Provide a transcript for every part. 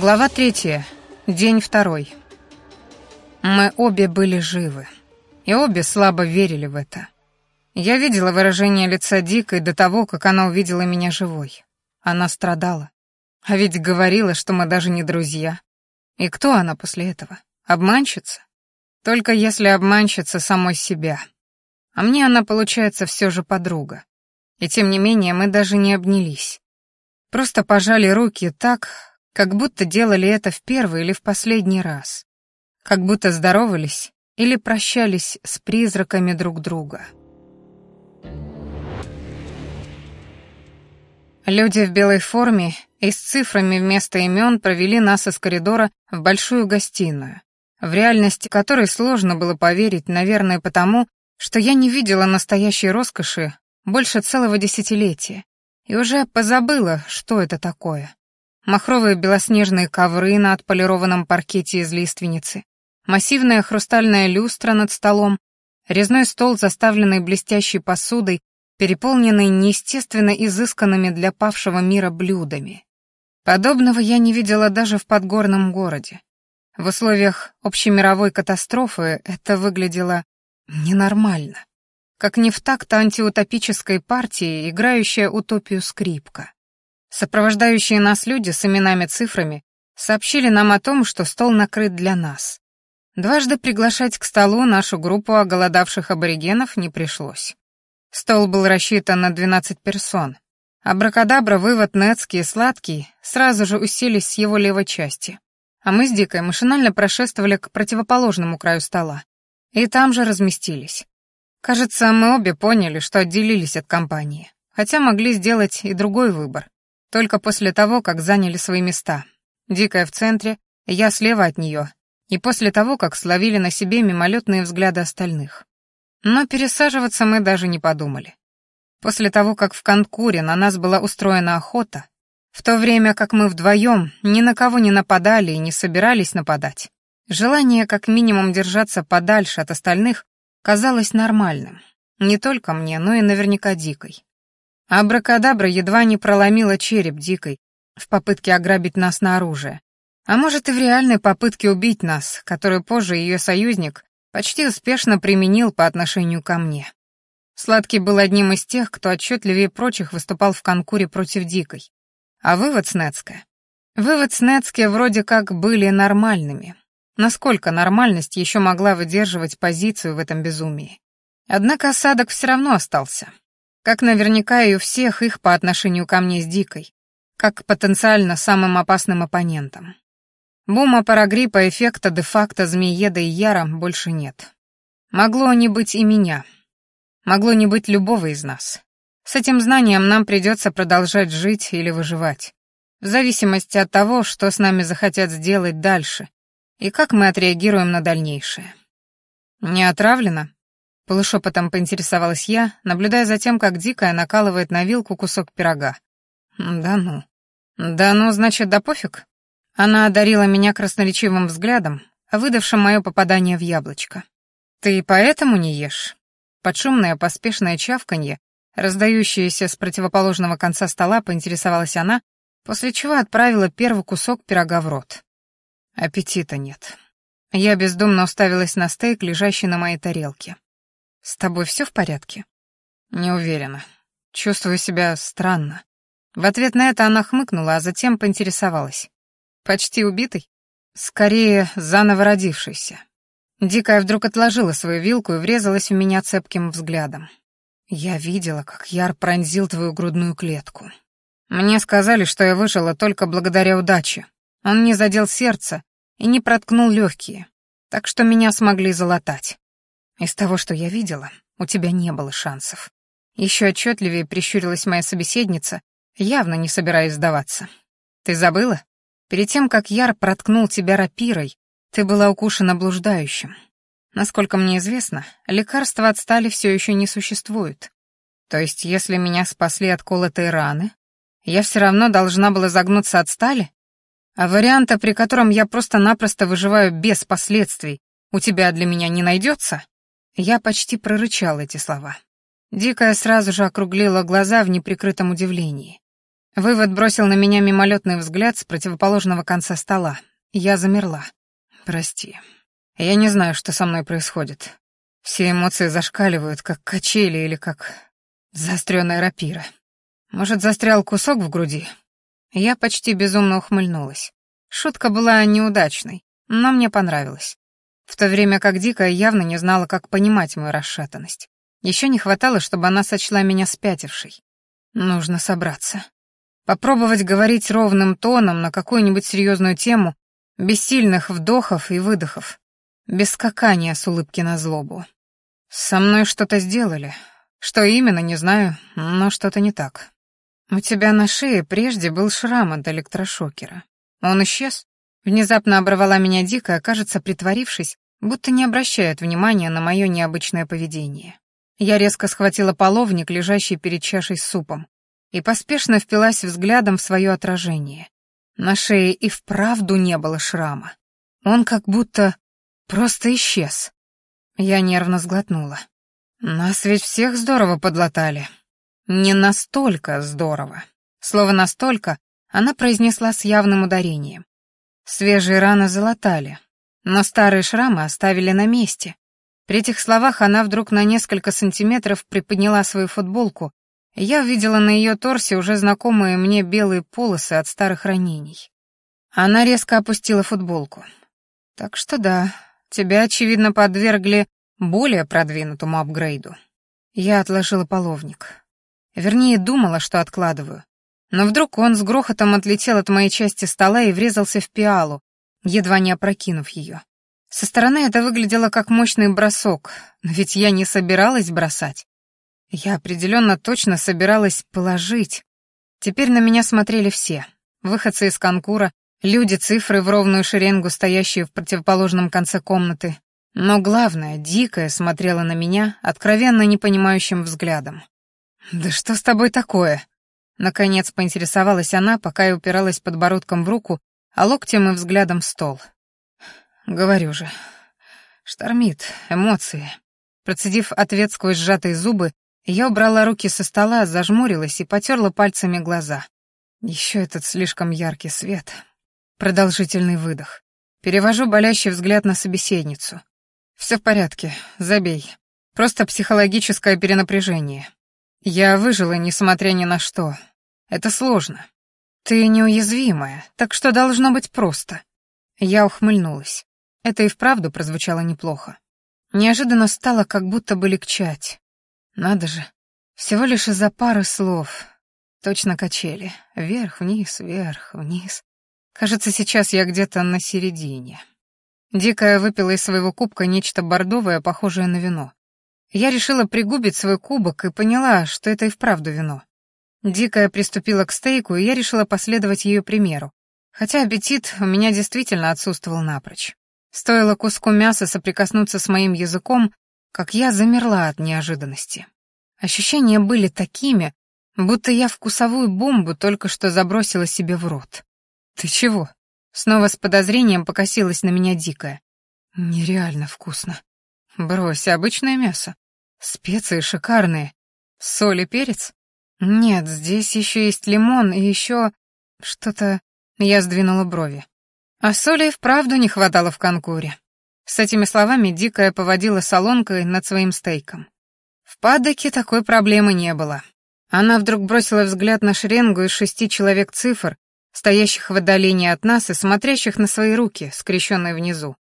Глава третья. День второй. Мы обе были живы. И обе слабо верили в это. Я видела выражение лица Дикой до того, как она увидела меня живой. Она страдала. А ведь говорила, что мы даже не друзья. И кто она после этого? Обманщица? Только если обманщица самой себя. А мне она, получается, все же подруга. И тем не менее мы даже не обнялись. Просто пожали руки так, как будто делали это в первый или в последний раз. Как будто здоровались или прощались с призраками друг друга. Люди в белой форме и с цифрами вместо имен провели нас из коридора в большую гостиную, в реальности которой сложно было поверить, наверное, потому, что я не видела настоящей роскоши больше целого десятилетия и уже позабыла, что это такое. Махровые белоснежные ковры на отполированном паркете из лиственницы, массивная хрустальная люстра над столом, резной стол, заставленный блестящей посудой, переполненный неестественно изысканными для павшего мира блюдами. Подобного я не видела даже в подгорном городе. В условиях общемировой катастрофы это выглядело ненормально. Как не в такт антиутопической партии, играющая утопию скрипка. Сопровождающие нас люди с именами-цифрами сообщили нам о том, что стол накрыт для нас. Дважды приглашать к столу нашу группу оголодавших аборигенов не пришлось. Стол был рассчитан на 12 персон. Абракадабра, вывод Нецкий и Сладкий сразу же уселись с его левой части. А мы с Дикой машинально прошествовали к противоположному краю стола. И там же разместились. Кажется, мы обе поняли, что отделились от компании. Хотя могли сделать и другой выбор. Только после того, как заняли свои места. Дикая в центре, я слева от нее, и после того, как словили на себе мимолетные взгляды остальных. Но пересаживаться мы даже не подумали. После того, как в Канкуре на нас была устроена охота, в то время как мы вдвоем ни на кого не нападали и не собирались нападать, желание как минимум держаться подальше от остальных казалось нормальным. Не только мне, но и наверняка Дикой. Абракадабра едва не проломила череп Дикой в попытке ограбить нас на оружие, а может и в реальной попытке убить нас, которую позже ее союзник почти успешно применил по отношению ко мне. Сладкий был одним из тех, кто отчетливее прочих выступал в конкуре против Дикой. А вывод Снецкая? Вывод Снецкие вроде как были нормальными. Насколько нормальность еще могла выдерживать позицию в этом безумии? Однако осадок все равно остался. Как наверняка и у всех их по отношению ко мне с Дикой, как потенциально самым опасным оппонентом. Бума парагриппа эффекта де-факто змееда и яра больше нет. Могло не быть и меня. Могло не быть любого из нас. С этим знанием нам придется продолжать жить или выживать. В зависимости от того, что с нами захотят сделать дальше и как мы отреагируем на дальнейшее. «Не отравлено?» — полушепотом поинтересовалась я, наблюдая за тем, как Дикая накалывает на вилку кусок пирога. «Да ну». «Да ну, значит, да пофиг?» Она одарила меня красноречивым взглядом, выдавшим мое попадание в яблочко. «Ты поэтому не ешь?» Под шумное поспешное чавканье, раздающееся с противоположного конца стола, поинтересовалась она, после чего отправила первый кусок пирога в рот. Аппетита нет. Я бездумно уставилась на стейк, лежащий на моей тарелке. «С тобой все в порядке?» «Не уверена. Чувствую себя странно». В ответ на это она хмыкнула, а затем поинтересовалась. Почти убитый? Скорее, заново родившийся. Дикая вдруг отложила свою вилку и врезалась в меня цепким взглядом. Я видела, как Яр пронзил твою грудную клетку. Мне сказали, что я выжила только благодаря удаче. Он не задел сердце и не проткнул легкие, так что меня смогли залатать. Из того, что я видела, у тебя не было шансов. Еще отчетливее прищурилась моя собеседница, явно не собираясь сдаваться. Ты забыла? Перед тем, как Яр проткнул тебя рапирой, ты была укушена блуждающим. Насколько мне известно, лекарства от стали все еще не существует. То есть, если меня спасли от колотой раны, я все равно должна была загнуться от стали? А варианта, при котором я просто-напросто выживаю без последствий, у тебя для меня не найдется? Я почти прорычал эти слова. Дикая сразу же округлила глаза в неприкрытом удивлении. Вывод бросил на меня мимолетный взгляд с противоположного конца стола. Я замерла. «Прости. Я не знаю, что со мной происходит. Все эмоции зашкаливают, как качели или как заостренная рапира. Может, застрял кусок в груди?» Я почти безумно ухмыльнулась. Шутка была неудачной, но мне понравилась. В то время как Дикая явно не знала, как понимать мою расшатанность. Еще не хватало, чтобы она сочла меня спятившей. Нужно собраться. Попробовать говорить ровным тоном на какую-нибудь серьезную тему, без сильных вдохов и выдохов, без скакания с улыбки на злобу. Со мной что-то сделали. Что именно, не знаю, но что-то не так. У тебя на шее прежде был шрам от электрошокера. Он исчез? Внезапно оборвала меня дико, кажется, притворившись, будто не обращает внимания на мое необычное поведение. Я резко схватила половник, лежащий перед чашей с супом, и поспешно впилась взглядом в свое отражение. На шее и вправду не было шрама. Он как будто просто исчез. Я нервно сглотнула. Нас ведь всех здорово подлатали. Не настолько здорово. Слово «настолько» она произнесла с явным ударением. Свежие раны залатали, но старые шрамы оставили на месте, при этих словах она вдруг на несколько сантиметров приподняла свою футболку, я увидела на ее торсе уже знакомые мне белые полосы от старых ранений. Она резко опустила футболку. «Так что да, тебя, очевидно, подвергли более продвинутому апгрейду». Я отложила половник. Вернее, думала, что откладываю. Но вдруг он с грохотом отлетел от моей части стола и врезался в пиалу, едва не опрокинув ее. Со стороны это выглядело как мощный бросок, но ведь я не собиралась бросать. Я определенно точно собиралась положить. Теперь на меня смотрели все. Выходцы из конкура, люди цифры в ровную шеренгу, стоящие в противоположном конце комнаты. Но главное, дикая смотрела на меня откровенно непонимающим взглядом. «Да что с тобой такое?» Наконец поинтересовалась она, пока я упиралась подбородком в руку, а локтем и взглядом в стол. Говорю же. Штормит, эмоции. Процедив ответ сквозь сжатые зубы, я убрала руки со стола, зажмурилась и потерла пальцами глаза. Еще этот слишком яркий свет. Продолжительный выдох. Перевожу болящий взгляд на собеседницу. Все в порядке, забей. Просто психологическое перенапряжение. Я выжила, несмотря ни на что. Это сложно. Ты неуязвимая, так что должно быть просто. Я ухмыльнулась. Это и вправду прозвучало неплохо. Неожиданно стало как будто бы легчать. Надо же, всего лишь из-за пары слов. Точно качели. Вверх, вниз, вверх, вниз. Кажется, сейчас я где-то на середине. Дикая выпила из своего кубка нечто бордовое, похожее на вино. Я решила пригубить свой кубок и поняла, что это и вправду вино. Дикая приступила к стейку, и я решила последовать ее примеру, хотя аппетит у меня действительно отсутствовал напрочь. Стоило куску мяса соприкоснуться с моим языком, как я замерла от неожиданности. Ощущения были такими, будто я вкусовую бомбу только что забросила себе в рот. «Ты чего?» Снова с подозрением покосилась на меня дикая. «Нереально вкусно. Брось, обычное мясо. Специи шикарные. Соль и перец? Нет, здесь еще есть лимон и еще... Что-то... Я сдвинула брови. А соли вправду не хватало в конкуре. С этими словами Дикая поводила солонкой над своим стейком. В падоке такой проблемы не было. Она вдруг бросила взгляд на шеренгу из шести человек цифр, стоящих в отдалении от нас и смотрящих на свои руки, скрещенные внизу.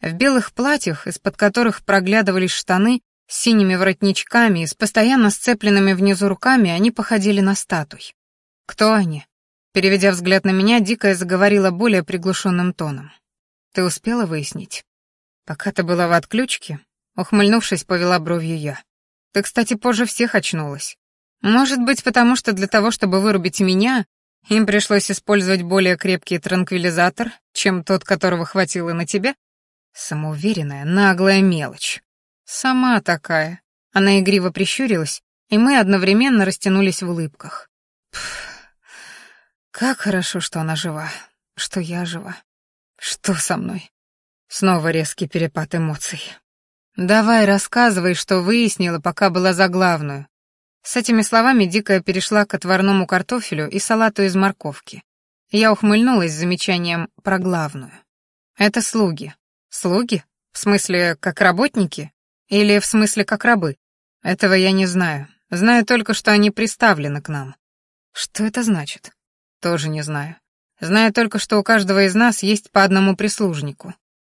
В белых платьях, из-под которых проглядывались штаны, с синими воротничками и с постоянно сцепленными внизу руками, они походили на статуй. Кто они? Переведя взгляд на меня, Дикая заговорила более приглушенным тоном. «Ты успела выяснить?» «Пока ты была в отключке?» Ухмыльнувшись, повела бровью я. «Ты, кстати, позже всех очнулась. Может быть, потому что для того, чтобы вырубить меня, им пришлось использовать более крепкий транквилизатор, чем тот, которого хватило на тебя? Самоуверенная, наглая мелочь. Сама такая. Она игриво прищурилась, и мы одновременно растянулись в улыбках. Пф, как хорошо, что она жива, что я жива. Что со мной? Снова резкий перепад эмоций. Давай рассказывай, что выяснила, пока была за главную. С этими словами Дикая перешла к отварному картофелю и салату из морковки. Я ухмыльнулась с замечанием про главную. Это слуги. Слуги? В смысле, как работники? Или в смысле, как рабы? Этого я не знаю. Знаю только, что они приставлены к нам. Что это значит? Тоже не знаю. Знаю только, что у каждого из нас есть по одному прислужнику.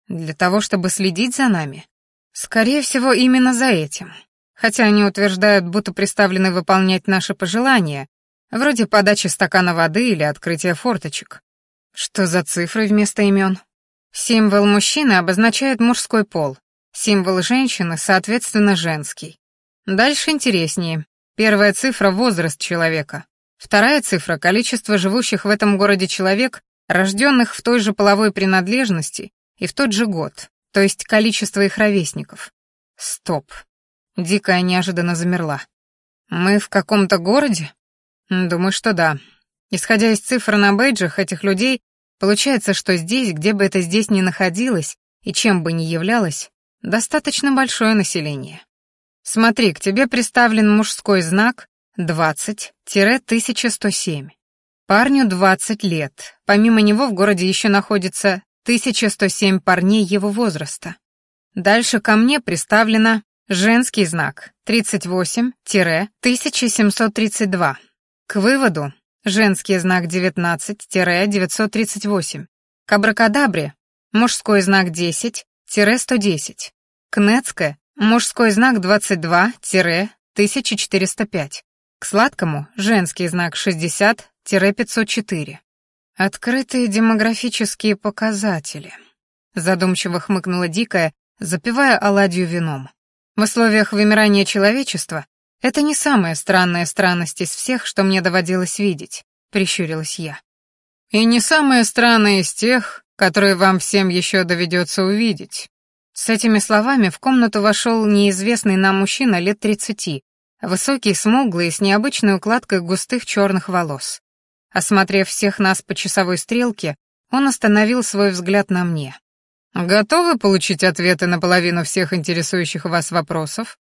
Для того, чтобы следить за нами? Скорее всего, именно за этим. Хотя они утверждают, будто приставлены выполнять наши пожелания, вроде подачи стакана воды или открытия форточек. Что за цифры вместо имен? Символ мужчины обозначает мужской пол, символ женщины, соответственно, женский. Дальше интереснее. Первая цифра — возраст человека. Вторая цифра — количество живущих в этом городе человек, рожденных в той же половой принадлежности и в тот же год, то есть количество их ровесников. Стоп. Дикая неожиданно замерла. Мы в каком-то городе? Думаю, что да. Исходя из цифр на бейджах этих людей, получается, что здесь, где бы это здесь ни находилось и чем бы ни являлось, достаточно большое население. Смотри, к тебе приставлен мужской знак 20-1107. Парню 20 лет. Помимо него в городе еще находится 1107 парней его возраста. Дальше ко мне представлено женский знак 38-1732. К выводу женский знак 19-938. К абракадабре мужской знак 10-110. К Нецке мужской знак 22-1405. К сладкому женский знак 60-504. Открытые демографические показатели. Задумчиво хмыкнула Дикая, запивая оладью вином. В условиях вымирания человечества это не самая странная странность из всех, что мне доводилось видеть, прищурилась я. И не самая странная из тех, которые вам всем еще доведется увидеть. С этими словами в комнату вошел неизвестный нам мужчина лет тридцати, Высокий, смуглый, с необычной укладкой густых черных волос. Осмотрев всех нас по часовой стрелке, он остановил свой взгляд на мне. «Готовы получить ответы на половину всех интересующих вас вопросов?»